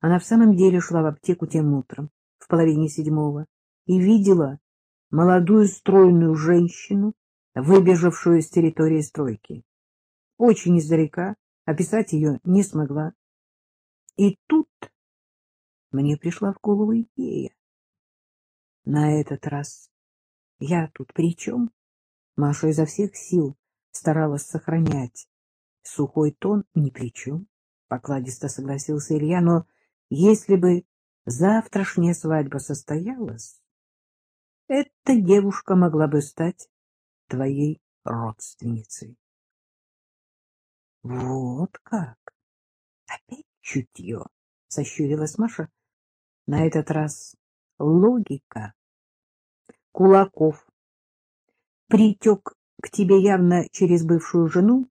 Она в самом деле шла в аптеку тем утром, в половине седьмого, и видела молодую стройную женщину, выбежавшую с территории стройки. Очень издалека описать ее не смогла. И тут мне пришла в голову идея. На этот раз я тут при чем? Маша изо всех сил старалась сохранять сухой тон ни при чем. Покладисто согласился Илья, но если бы завтрашняя свадьба состоялась, эта девушка могла бы стать твоей родственницей. Вот как! Опять чутье, — сощурилась Маша. На этот раз логика. Кулаков притек к тебе явно через бывшую жену,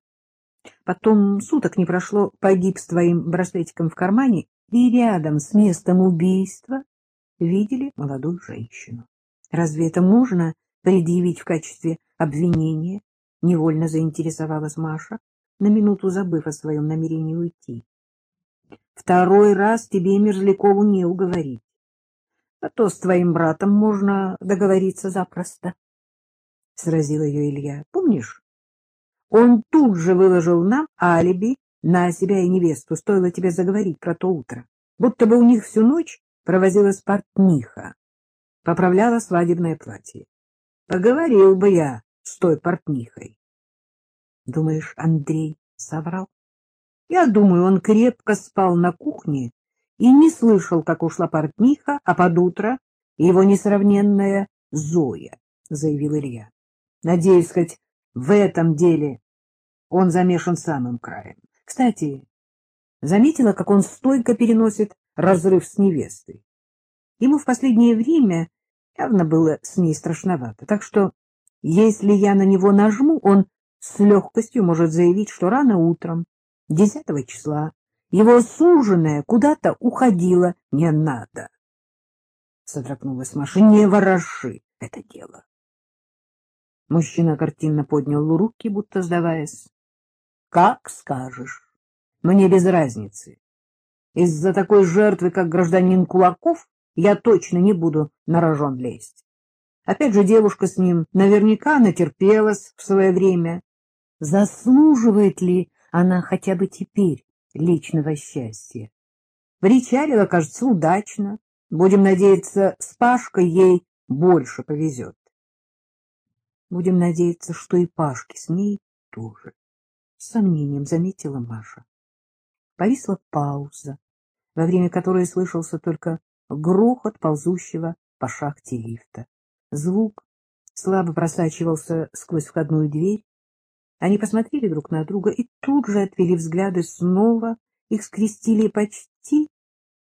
потом суток не прошло, погиб с твоим браслетиком в кармане, и рядом с местом убийства видели молодую женщину. Разве это можно предъявить в качестве обвинения? Невольно заинтересовалась Маша, на минуту забыв о своем намерении уйти. Второй раз тебе Мерзлякову не уговорить. А то с твоим братом можно договориться запросто. Сразил ее Илья. Помнишь? Он тут же выложил нам алиби на себя и невесту. Стоило тебе заговорить про то утро. Будто бы у них всю ночь провозилась портниха. Поправляла свадебное платье. Поговорил бы я с той портнихой. Думаешь, Андрей соврал? Я думаю, он крепко спал на кухне и не слышал, как ушла портниха, а под утро его несравненная Зоя, — заявил Илья. Надеюсь, хоть в этом деле он замешан самым краем. Кстати, заметила, как он стойко переносит разрыв с невестой. Ему в последнее время явно было с ней страшновато, так что, если я на него нажму, он с легкостью может заявить, что рано утром, 10 числа, его суженая куда-то уходила. Не надо. Содрогнулась Маша. Не вороши это дело. Мужчина картинно поднял руки, будто сдаваясь. — Как скажешь. Мне без разницы. Из-за такой жертвы, как гражданин Кулаков, я точно не буду на рожон лезть. Опять же, девушка с ним наверняка натерпелась в свое время. Заслуживает ли она хотя бы теперь личного счастья? Причалила, кажется, удачно. Будем надеяться, с Пашкой ей больше повезет. Будем надеяться, что и Пашке с ней тоже. С сомнением заметила Маша. Повисла пауза, во время которой слышался только грохот ползущего по шахте лифта. Звук слабо просачивался сквозь входную дверь. Они посмотрели друг на друга и тут же отвели взгляды снова, их скрестили почти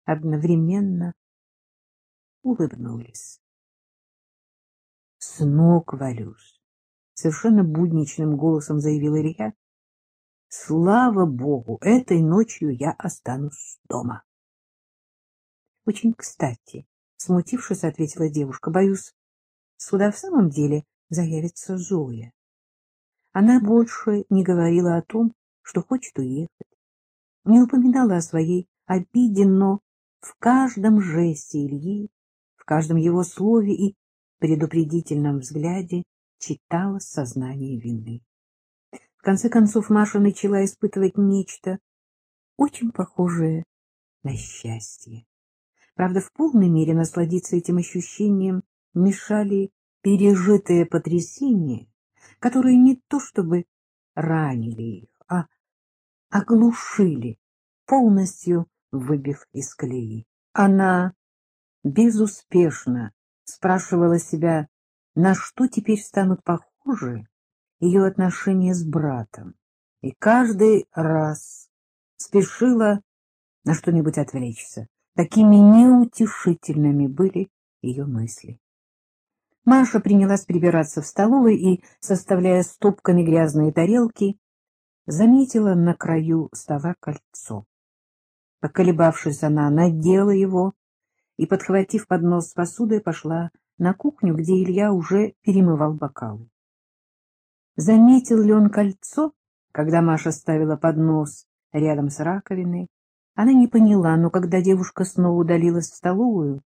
одновременно улыбнулись. — С ног валюсь совершенно будничным голосом заявил Илья. — Слава богу, этой ночью я останусь дома. — Очень кстати, — смутившись, ответила девушка, — боюсь, сюда в самом деле заявится Зоя. Она больше не говорила о том, что хочет уехать, не упоминала о своей обиде, но в каждом жесте Ильи, в каждом его слове и предупредительном взгляде читалось сознание вины. Конце концов Маша начала испытывать нечто очень похожее на счастье. Правда, в полной мере насладиться этим ощущением мешали пережитые потрясения, которые не то чтобы ранили их, а оглушили, полностью выбив из колеи. Она безуспешно спрашивала себя, на что теперь станут похожи ее отношения с братом, и каждый раз спешила на что-нибудь отвлечься. Такими неутешительными были ее мысли. Маша принялась прибираться в столовой и, составляя стопками грязные тарелки, заметила на краю стола кольцо. Поколебавшись, она надела его и, подхватив поднос с посудой, пошла на кухню, где Илья уже перемывал бокалы. Заметил ли он кольцо, когда Маша ставила поднос рядом с раковиной? Она не поняла, но когда девушка снова удалилась в столовую,